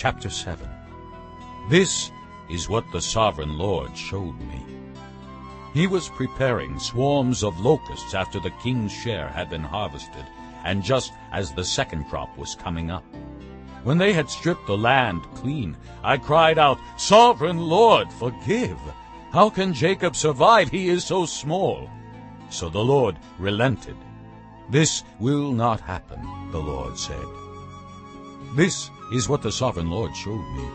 Chapter 7 This is what the sovereign Lord showed me. He was preparing swarms of locusts after the king's share had been harvested, and just as the second crop was coming up. When they had stripped the land clean, I cried out, Sovereign Lord, forgive! How can Jacob survive? He is so small. So the Lord relented. This will not happen, the Lord said. This is what the sovereign Lord showed me.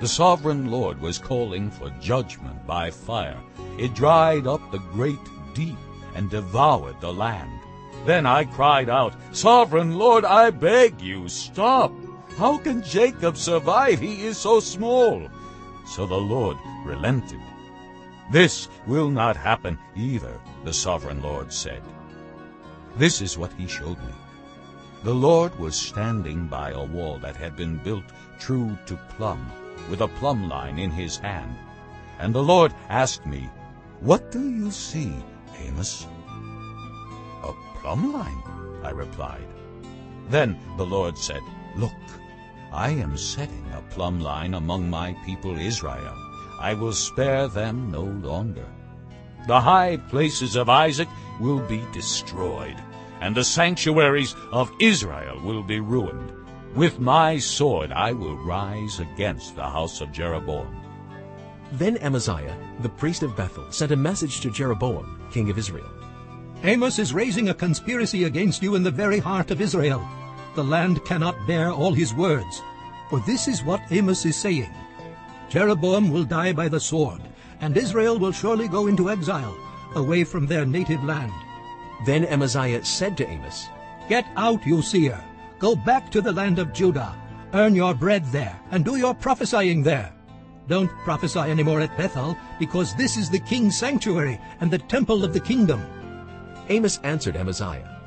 The sovereign Lord was calling for judgment by fire. It dried up the great deep and devoured the land. Then I cried out, Sovereign Lord, I beg you, stop! How can Jacob survive? He is so small. So the Lord relented. This will not happen either, the sovereign Lord said. This is what he showed me. The Lord was standing by a wall that had been built true to plumb, with a plumb line in his hand. And the Lord asked me, What do you see, Amos? A plumb line, I replied. Then the Lord said, Look, I am setting a plumb line among my people Israel. I will spare them no longer. The high places of Isaac will be destroyed, and the sanctuaries of Israel will be ruined. With my sword I will rise against the house of Jeroboam. Then Amaziah, the priest of Bethel, sent a message to Jeroboam, king of Israel. Amos is raising a conspiracy against you in the very heart of Israel. The land cannot bear all his words. For this is what Amos is saying. Jeroboam will die by the sword, and Israel will surely go into exile, away from their native land. Then Amaziah said to Amos, Get out, you seer. Go back to the land of Judah. Earn your bread there, and do your prophesying there. Don't prophesy anymore at Bethel, because this is the king's sanctuary and the temple of the kingdom. Amos answered Amaziah,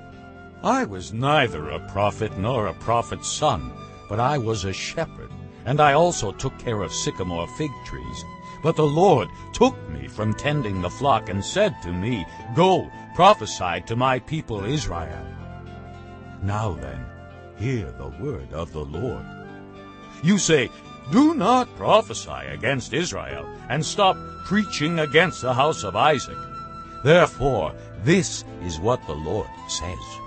I was neither a prophet nor a prophet's son, but I was a shepherd, and I also took care of sycamore fig trees. But the Lord took me from tending the flock and said to me, Go, prophesy to my people Israel. Now then, hear the word of the Lord. You say, Do not prophesy against Israel, and stop preaching against the house of Isaac. Therefore, this is what the Lord says.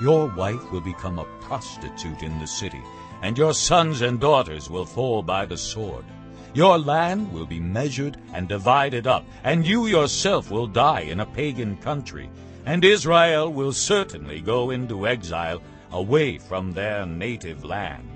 Your wife will become a prostitute in the city, and your sons and daughters will fall by the sword. Your land will be measured and divided up, and you yourself will die in a pagan country, and Israel will certainly go into exile away from their native land.